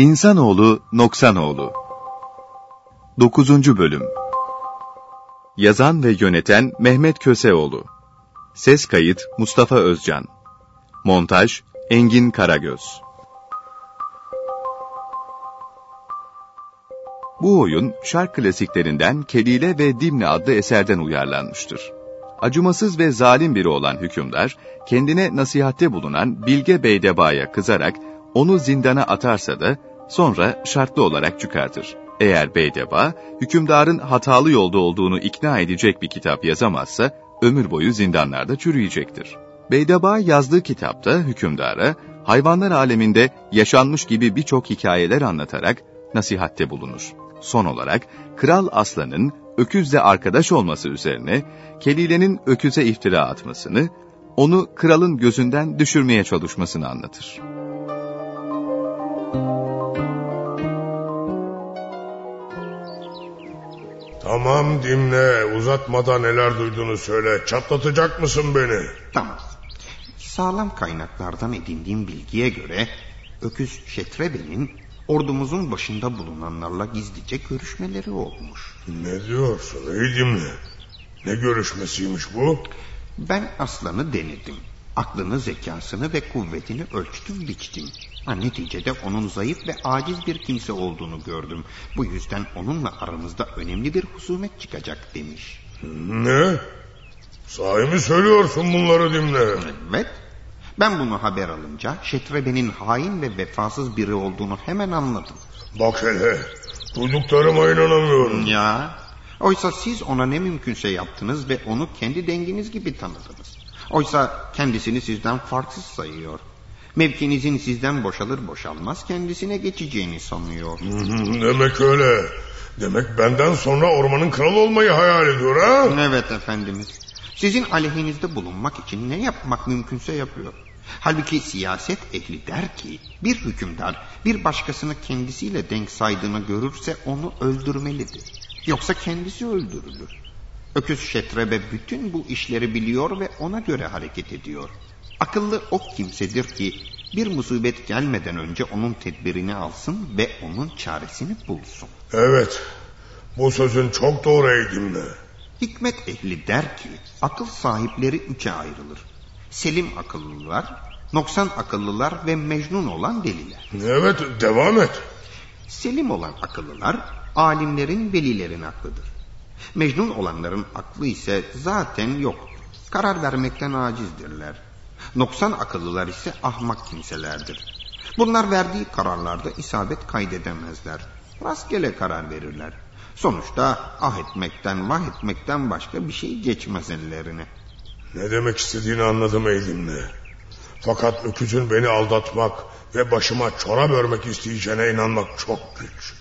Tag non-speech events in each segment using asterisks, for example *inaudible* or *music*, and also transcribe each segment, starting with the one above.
İnsanoğlu Noksanoğlu 9. Bölüm Yazan ve yöneten Mehmet Köseoğlu Ses kayıt Mustafa Özcan Montaj Engin Karagöz Bu oyun şark klasiklerinden Kelile ve Dimne adlı eserden uyarlanmıştır. Acımasız ve zalim biri olan hükümdar, kendine nasihatte bulunan Bilge Beydeba'ya kızarak onu zindana atarsa da sonra şartlı olarak çıkartır. Eğer Beydeba, hükümdarın hatalı yolda olduğunu ikna edecek bir kitap yazamazsa, ömür boyu zindanlarda çürüyecektir. Beydeba yazdığı kitapta hükümdara, hayvanlar aleminde yaşanmış gibi birçok hikayeler anlatarak nasihatte bulunur. Son olarak, Kral Aslan'ın öküzle arkadaş olması üzerine, Kelile'nin öküze iftira atmasını, onu kralın gözünden düşürmeye çalışmasını anlatır. Tamam dinle. Uzatmadan neler duyduğunu söyle. Çatlatacak mısın beni? Tamam. Sağlam kaynaklardan edindiğim bilgiye göre Öküz Şetrebe'nin ordumuzun başında bulunanlarla gizlice görüşmeleri olmuş. Ne diyorsun ey dinle? Ne görüşmesiymiş bu? Ben aslanı denedim. Aklını, zekasını ve kuvvetini ölçtüm, biçtim. Ha, neticede onun zayıf ve aciz bir kimse olduğunu gördüm. Bu yüzden onunla aramızda önemli bir husumet çıkacak demiş. Ne? Sahi mi söylüyorsun bunları dinle? Evet. Ben bunu haber alınca Şetrebe'nin hain ve vefasız biri olduğunu hemen anladım. Bak hele. Duyduklarıma inanamıyorum. Ya. Oysa siz ona ne mümkünse yaptınız ve onu kendi denginiz gibi tanıdınız. Oysa kendisini sizden farksız sayıyor. Mevkinizin sizden boşalır boşalmaz kendisine geçeceğini sanıyor. Demek öyle. Demek benden sonra ormanın kralı olmayı hayal ediyor ha? Evet efendimiz. Sizin aleyhinizde bulunmak için ne yapmak mümkünse yapıyor. Halbuki siyaset ehli der ki bir hükümdar bir başkasını kendisiyle denk saydığını görürse onu öldürmelidir. Yoksa kendisi öldürülür. Öküz Şetrebe bütün bu işleri biliyor ve ona göre hareket ediyor. Akıllı o kimsedir ki bir musibet gelmeden önce onun tedbirini alsın ve onun çaresini bulsun. Evet. Bu sözün çok doğru Eydim'le. Hikmet ehli der ki akıl sahipleri üçe ayrılır. Selim akıllılar, noksan akıllılar ve mecnun olan deliler. Evet devam et. Selim olan akıllılar alimlerin velilerin aklıdır. Mecnun olanların aklı ise zaten yoktur. Karar vermekten acizdirler. Noksan akıllılar ise ahmak kimselerdir. Bunlar verdiği kararlarda isabet kaydedemezler. Rastgele karar verirler. Sonuçta ah etmekten vah etmekten başka bir şey geçmez ellerine. Ne demek istediğini anladım Eydim'le. Fakat öküzün beni aldatmak ve başıma çorap örmek isteyeceğine inanmak çok güç.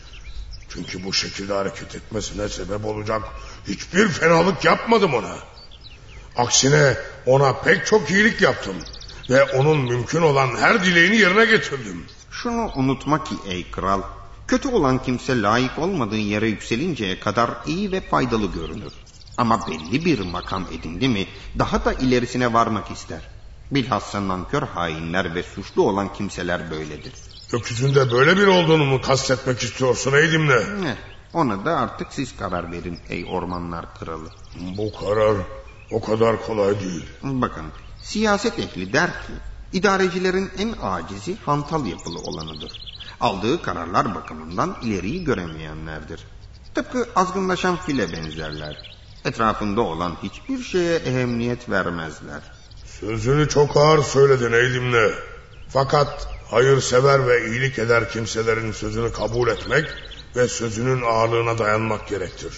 Çünkü bu şekilde hareket etmesine sebep olacak hiçbir fenalık yapmadım ona. Aksine ona pek çok iyilik yaptım ve onun mümkün olan her dileğini yerine getirdim. Şunu unutma ki ey kral, kötü olan kimse layık olmadığı yere yükselinceye kadar iyi ve faydalı görünür. Ama belli bir makam edindi mi daha da ilerisine varmak ister. Bilhassa nankör hainler ve suçlu olan kimseler böyledir. Öküzün de böyle bir olduğunu mu kastetmek istiyorsun Eydim'le? Ne? Ona da artık siz karar verin ey ormanlar kralı. Bu karar o kadar kolay değil. Bakın siyaset ehli der ki idarecilerin en acizi hantal yapılı olanıdır. Aldığı kararlar bakımından ileriyi göremeyenlerdir. Tıpkı azgınlaşan file benzerler. Etrafında olan hiçbir şeye ehemmiyet vermezler. Sözünü çok ağır söyledin Eydim'le. Fakat hayırsever ve iyilik eder kimselerin sözünü kabul etmek ve sözünün ağırlığına dayanmak gerektir.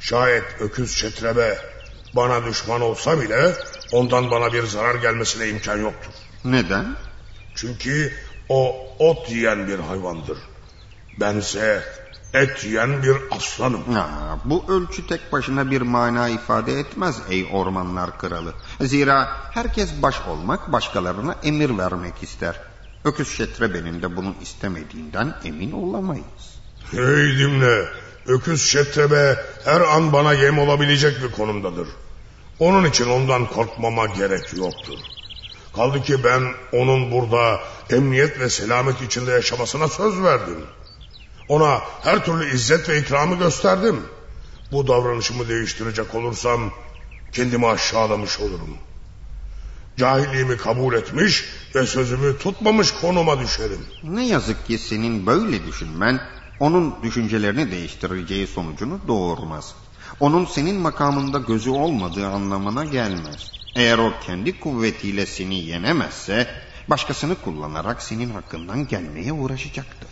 Şayet öküz çetrebe bana düşman olsa bile ondan bana bir zarar gelmesine imkan yoktur. Neden? Çünkü o ot yiyen bir hayvandır. Bense et yiyen bir aslanım. Ha, bu ölçü tek başına bir mana ifade etmez ey ormanlar kralı. Zira herkes baş olmak başkalarına emir vermek ister. Öküz Şetrebe'nin de bunu istemediğinden emin olamayız. Hey dinle. Öküz Şetrebe her an bana yem olabilecek bir konumdadır. Onun için ondan korkmama gerek yoktur. Kaldı ki ben onun burada emniyet ve selamet içinde yaşamasına söz verdim. Ona her türlü izzet ve ikramı gösterdim. Bu davranışımı değiştirecek olursam kendimi aşağılamış olurum. Cahilliğimi kabul etmiş ve sözümü tutmamış konuma düşerim. Ne yazık ki senin böyle düşünmen onun düşüncelerini değiştireceği sonucunu doğurmaz. Onun senin makamında gözü olmadığı anlamına gelmez. Eğer o kendi kuvvetiyle seni yenemezse başkasını kullanarak senin hakkından gelmeye uğraşacaktır.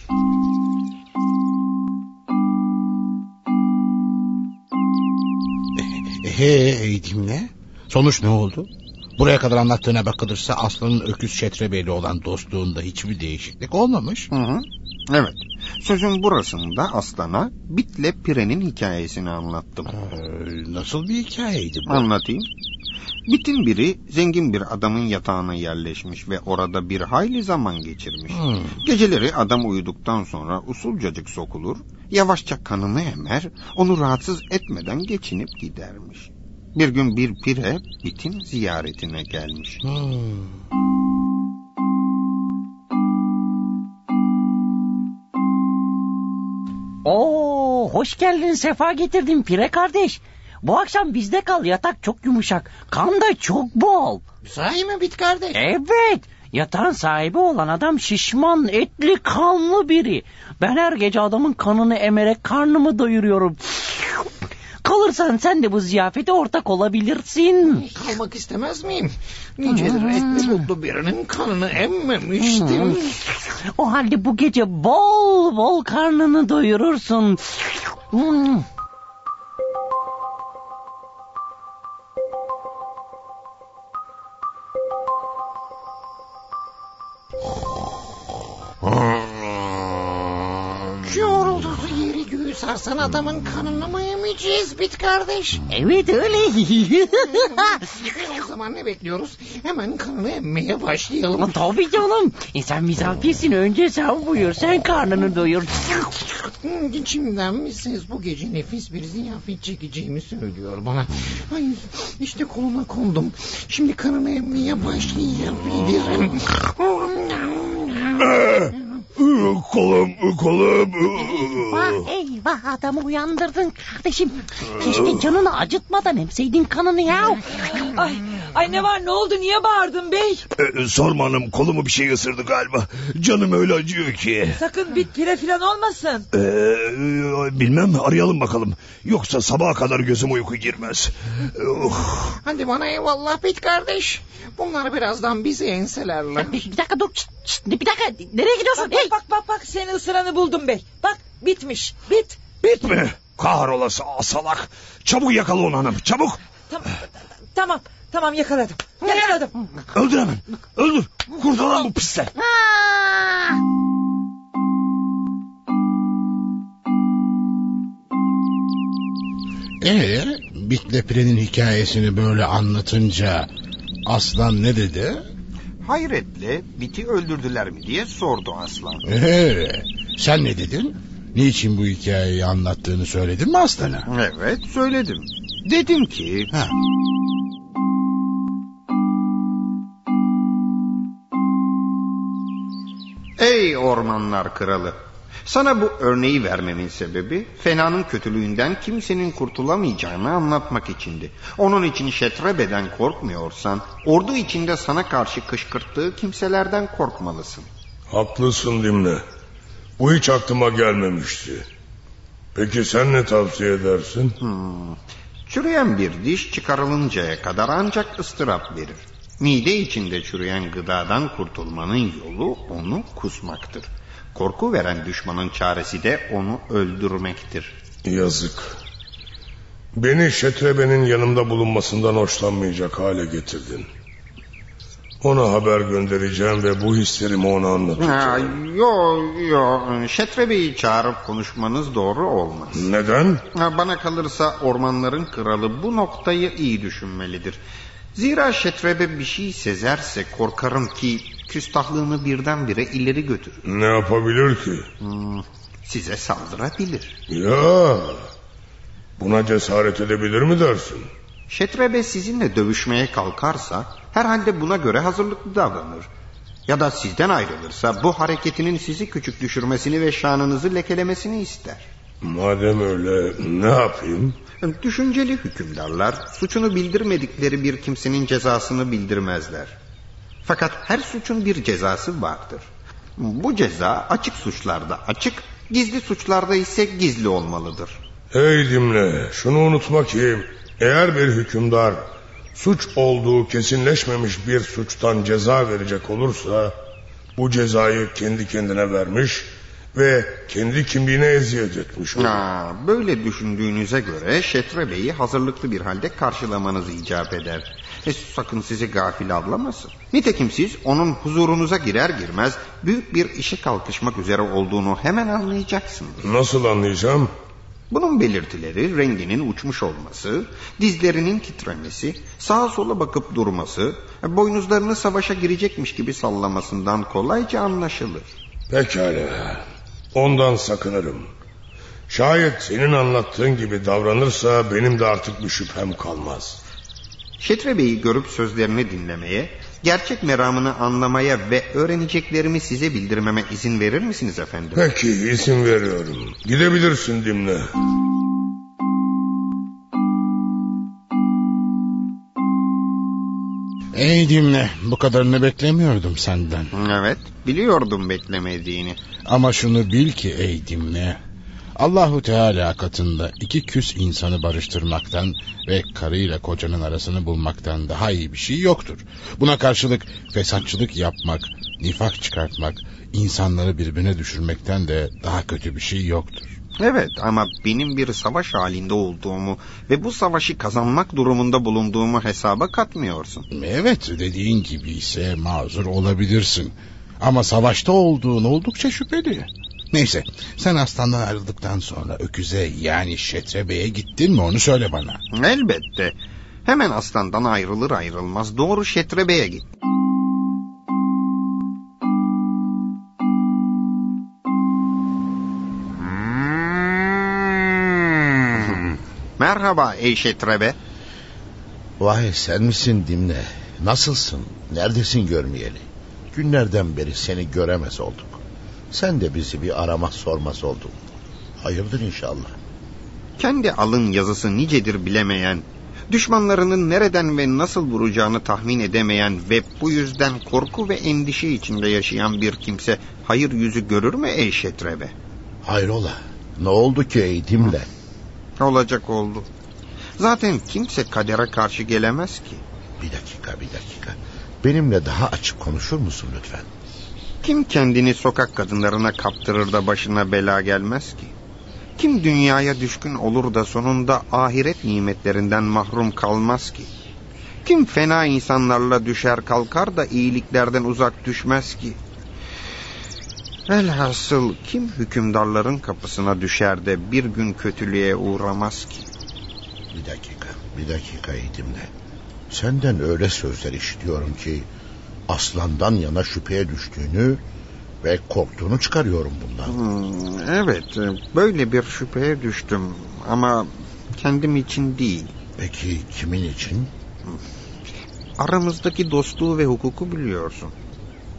*laughs* He dinle. Sonuç ne oldu? Buraya kadar anlattığına bakılırsa Aslan'ın öküz şetrebeyle olan dostluğunda hiçbir değişiklik olmamış. Hı hı. Evet. Sözün burasında aslana Bitle Pire'nin hikayesini anlattım. Ee, nasıl bir hikayeydi bu? Anlatayım. Bitin biri zengin bir adamın yatağına yerleşmiş ve orada bir hayli zaman geçirmiş. Hmm. Geceleri adam uyuduktan sonra usulcacık sokulur, yavaşça kanını emer, onu rahatsız etmeden geçinip gidermiş. Bir gün bir pire Bit'in ziyaretine gelmiş. Hmm. Hoş geldin sefa getirdin pire kardeş. Bu akşam bizde kal yatak çok yumuşak. Kan da çok bol. Sahi mi bit kardeş? Evet. Yatağın sahibi olan adam şişman, etli, kanlı biri. Ben her gece adamın kanını emerek karnımı doyuruyorum. Kalırsan sen de bu ziyafete ortak olabilirsin. Kalmak istemez miyim? Nicedir etli butlu birinin kanını emmemiştim. O halde bu gece bol bol karnını doyurursun. Hmm. Yoruldu yeri göğü sarsan adamın kanını mı emeceğiz bit kardeş? Evet öyle. *laughs* o zaman ne bekliyoruz? Hemen kanını emmeye başlayalım. Tabii canım. E sen misafirsin önce sen buyur. Sen karnını doyur. İçimden ses bu gece nefis bir ziyafet çekeceğimi söylüyor bana. Ay, işte koluna kondum. Şimdi kanını emmeye başlayabilirim. Kolum, kolum. Eyvah eyvah adamı uyandırdın kardeşim. Keşke canını acıtmadan emseydin kanını ya. Ay, ay ne var ne oldu niye bağırdın bey? Ee, sorma hanım kolumu bir şey ısırdı galiba. Canım öyle acıyor ki. Sakın bit pire falan olmasın. Ee, bilmem arayalım bakalım. Yoksa sabaha kadar gözüm uyku girmez. Oh. Hadi bana eyvallah bit kardeş. Bunlar birazdan bizi enselerler. Bir, dakika dur. Şşt, şşt, bir dakika. Nereye gidiyorsun? Bak Hey. bak bak bak seni ısıranı buldum bey. Bak bitmiş bit. Bitme. Kahrolası asalak. Çabuk yakala onu hanım çabuk. Tamam tamam tamam yakaladım. Yakaladım. Öldür hemen. Öldür. Kurtulan bu pisler. Ee, Bitle Pire'nin hikayesini böyle anlatınca Aslan ne dedi? Hayretle Bit'i öldürdüler mi diye sordu aslan. Ee, sen ne dedin? Niçin bu hikayeyi anlattığını söyledin mi Aslan'a? Evet söyledim. Dedim ki Ha. Ey ormanlar kralı! Sana bu örneği vermemin sebebi fenanın kötülüğünden kimsenin kurtulamayacağını anlatmak içindi. Onun için şetrebeden korkmuyorsan ordu içinde sana karşı kışkırttığı kimselerden korkmalısın. Haklısın Dimle. Bu hiç aklıma gelmemişti. Peki sen ne tavsiye edersin? Hmm. Çürüyen bir diş çıkarılıncaya kadar ancak ıstırap verir. Mide içinde çürüyen gıdadan kurtulmanın yolu onu kusmaktır. Korku veren düşmanın çaresi de onu öldürmektir. Yazık. Beni Şetrebe'nin yanımda bulunmasından hoşlanmayacak hale getirdin. Ona haber göndereceğim ve bu hislerimi ona Ha, anlatacağım. yo yo Şetrebe'yi çağırıp konuşmanız doğru olmaz. Neden? Ha, bana kalırsa ormanların kralı bu noktayı iyi düşünmelidir. Zira Şetrebe bir şey sezerse korkarım ki küstahlığını birdenbire ileri götürür. Ne yapabilir ki? Hmm, size saldırabilir. Ya, buna cesaret edebilir mi dersin? Şetrebe sizinle dövüşmeye kalkarsa herhalde buna göre hazırlıklı davranır. Ya da sizden ayrılırsa bu hareketinin sizi küçük düşürmesini ve şanınızı lekelemesini ister. Madem öyle ne yapayım? Düşünceli hükümdarlar suçunu bildirmedikleri bir kimsenin cezasını bildirmezler. Fakat her suçun bir cezası vardır. Bu ceza açık suçlarda açık, gizli suçlarda ise gizli olmalıdır. Hey dinle şunu unutma ki eğer bir hükümdar suç olduğu kesinleşmemiş bir suçtan ceza verecek olursa bu cezayı kendi kendine vermiş ve kendi kimliğine eziyet etmiş olur. Ha, böyle düşündüğünüze göre Şetre Bey'i hazırlıklı bir halde karşılamanız icap eder. E, sakın sizi gafil avlamasın. Nitekim siz onun huzurunuza girer girmez büyük bir işe kalkışmak üzere olduğunu hemen anlayacaksınız. Nasıl anlayacağım? Bunun belirtileri renginin uçmuş olması, dizlerinin titremesi, sağa sola bakıp durması, boynuzlarını savaşa girecekmiş gibi sallamasından kolayca anlaşılır. Pekala. Ondan sakınırım. Şayet senin anlattığın gibi davranırsa benim de artık bir şüphem kalmaz. Şetre Bey'i görüp sözlerini dinlemeye, gerçek meramını anlamaya ve öğreneceklerimi size bildirmeme izin verir misiniz efendim? Peki izin veriyorum. Gidebilirsin Dimle. Ey dinle bu kadarını beklemiyordum senden. Evet, biliyordum beklemediğini. Ama şunu bil ki ey dinle. Allahu Teala katında iki küs insanı barıştırmaktan ve karıyla kocanın arasını bulmaktan daha iyi bir şey yoktur. Buna karşılık fesatçılık yapmak, nifak çıkartmak, insanları birbirine düşürmekten de daha kötü bir şey yoktur. Evet ama benim bir savaş halinde olduğumu ve bu savaşı kazanmak durumunda bulunduğumu hesaba katmıyorsun. Evet dediğin gibi ise mazur olabilirsin. Ama savaşta olduğun oldukça şüpheli. Neyse sen aslandan ayrıldıktan sonra öküze yani Şetrebe'ye gittin mi onu söyle bana. Elbette. Hemen aslandan ayrılır ayrılmaz doğru Şetrebe'ye git. Merhaba ey Şetrebe. Vay sen misin Dimle? Nasılsın? Neredesin görmeyeli? Günlerden beri seni göremez olduk. Sen de bizi bir arama sormaz oldun. Hayırdır inşallah. Kendi alın yazısı nicedir bilemeyen, düşmanlarının nereden ve nasıl vuracağını tahmin edemeyen ve bu yüzden korku ve endişe içinde yaşayan bir kimse hayır yüzü görür mü ey Şetrebe? Hayrola? Ne oldu ki ey Dimle? Olacak oldu. Zaten kimse kadere karşı gelemez ki. Bir dakika bir dakika. Benimle daha açık konuşur musun lütfen? Kim kendini sokak kadınlarına kaptırır da başına bela gelmez ki? Kim dünyaya düşkün olur da sonunda ahiret nimetlerinden mahrum kalmaz ki? Kim fena insanlarla düşer kalkar da iyiliklerden uzak düşmez ki? Velhasıl kim hükümdarların kapısına düşer de bir gün kötülüğe uğramaz ki? Bir dakika, bir dakika Eğitimle. Senden öyle sözler işitiyorum ki aslandan yana şüpheye düştüğünü ve korktuğunu çıkarıyorum bundan. Hmm, evet, böyle bir şüpheye düştüm ama kendim için değil. Peki kimin için? Aramızdaki dostluğu ve hukuku biliyorsun.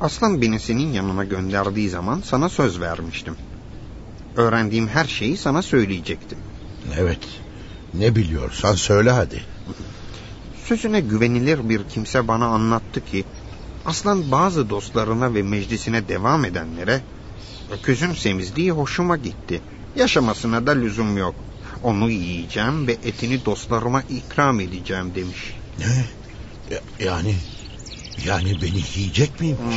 Aslan beni senin yanına gönderdiği zaman sana söz vermiştim. Öğrendiğim her şeyi sana söyleyecektim. Evet, ne biliyorsan söyle hadi. Sözüne güvenilir bir kimse bana anlattı ki Aslan bazı dostlarına ve meclisine devam edenlere öküzün semizliği hoşuma gitti. Yaşamasına da lüzum yok. Onu yiyeceğim ve etini dostlarıma ikram edeceğim demiş. Ne? Yani yani beni yiyecek miymiş?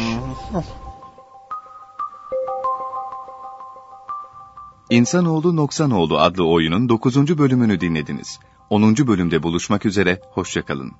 İnsanoğlu Noksanoğlu adlı oyunun 9. bölümünü dinlediniz. 10. bölümde buluşmak üzere, hoşçakalın.